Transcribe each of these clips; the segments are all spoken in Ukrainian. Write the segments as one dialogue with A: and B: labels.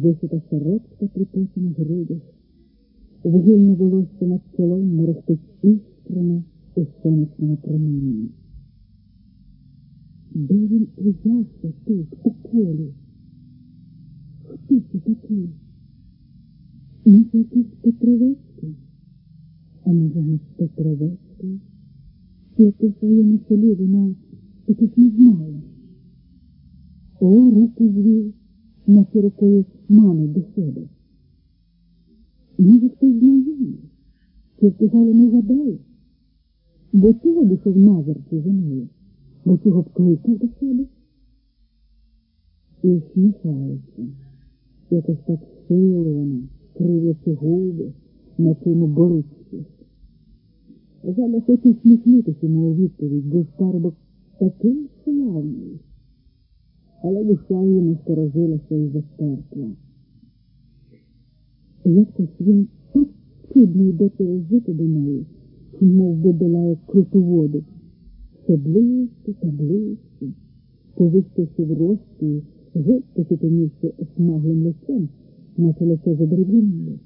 A: висота сорочка припече на грудях, вугільне волосся над чолом мерехтить іскрами у сонячному промінні. Де він узявся тут, у полі? Хто це такий? Може, якийсь Петровецький? А може, не Петровецький? Тільки в своєму селі вона таких не знала. О, руки звів, наче рукою мами до себе. Може, хтось знайомий, тільки Галя не гадає, бо цього пішов назерці за нею, бо цього б кликав до себе. І усміхається, якось так силовано, кривляться губи, на цьому бориться. Галя хоче усміхнутися йому відповідь, бо скарбок такий славний. Але душа її насторожилася і застерпла. Якось він так чудно йде пережити до неї, мов би долає круту воду. Все ближче та ближче, повищивши в рості, геть поситонівши осмаглим лицем, наче лице задерев'яніло.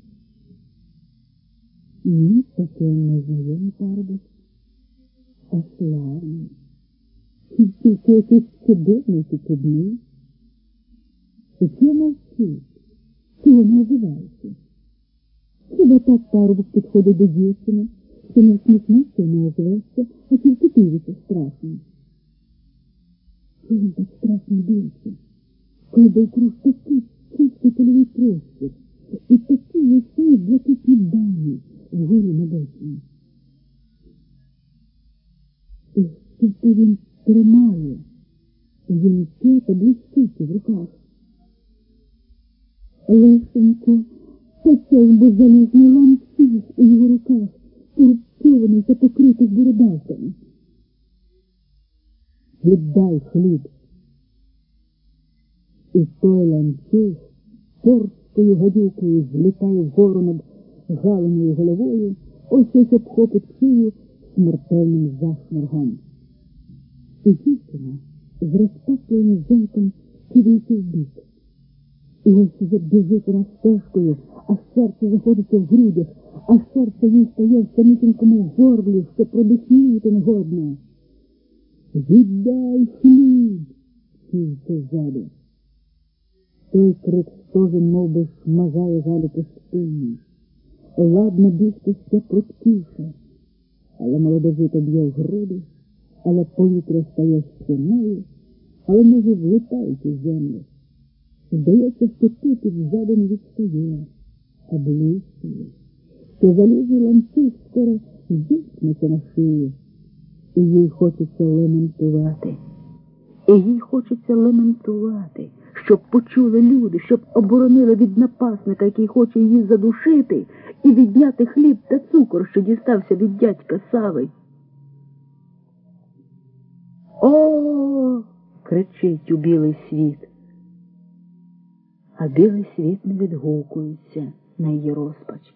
A: Ні, таке незнайомий парубок, а славний. Тільки якийсь чудовний чи чудний. І чого мовчить? Чого не озивається? Хіба так парубок підходить до дівчини, що не всміхнеться і не озветься, а тільки дивиться страшно. Чого він так страшно дивиться, коли довкруг такий чистий польовий простір і такі ясні блакитні дані вгорі небесній. І скільки він тримає, вінки та блискучі в руках. Це ж бо залізний ланцюг у його руках, порубцьований та покритий бородавками. Віддай хліб. І той ланцюг порською гадюкою злітає вгору над галеною головою, ось ось обхопить шию смертельним засморгом. І дівчина з розпасленим зонтом кидається в бік. І ось вже біжить вона стежкою, а серце заходиться в грудях, а серце їй стає в самітенькому горлі, що продихнути не годно. Віддай хліб, чується ззаду. Той крик стожен мов би, шмагає Галю по спині. Ладно бігти ще пруткіше, але молодожито б'є в груди, але повітря стає стіною, але може влітають у землю. Здається, що і ззаду не відстає, а ближче, що залізний ланцюг скоро зіткнеться на шию, і їй хочеться лементувати. І їй хочеться лементувати, щоб почули люди, щоб оборонили від напасника, який хоче її задушити, і відняти хліб та цукор, що дістався від дядька Сави. О. кричить у білий світ. А білий світ не відгукується на її розпач.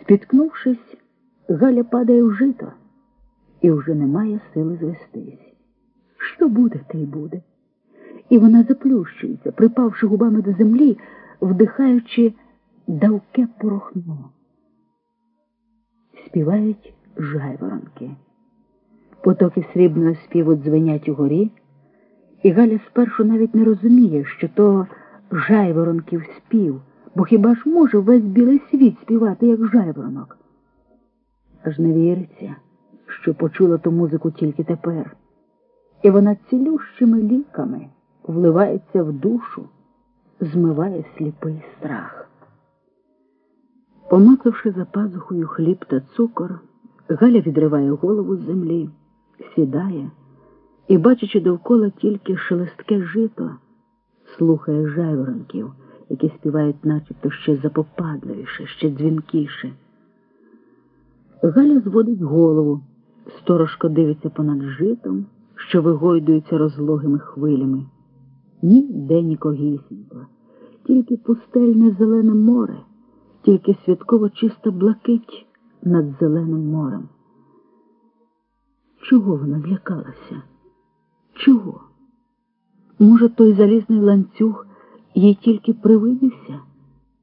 A: Спіткнувшись, Галя падає в жито і вже немає сили звестись. Що буде, те й буде. І вона заплющується, припавши губами до землі, вдихаючи давке порохно. Співають жайворонки. Потоки срібного співу дзвенять угорі, і Галя спершу навіть не розуміє, що то жайворонків спів, бо хіба ж може весь білий світ співати, як жайворонок? Аж не віриться, що почула ту музику тільки тепер, і вона цілющими ліками вливається в душу, змиває сліпий страх. Помацавши за пазухою хліб та цукор, Галя відриває голову з землі, сідає і, бачачи довкола тільки шелестке жито, слухає жайворонків, які співають начебто ще запопадливіше, ще дзвінкіше. Галя зводить голову, сторожко дивиться понад житом, що вигойдується розлогими хвилями. Ніде нікогісінько, тільки пустельне зелене море, тільки святково чиста блакить над зеленим морем. Чого вона злякалася? Чого? Може, той залізний ланцюг їй тільки привидився.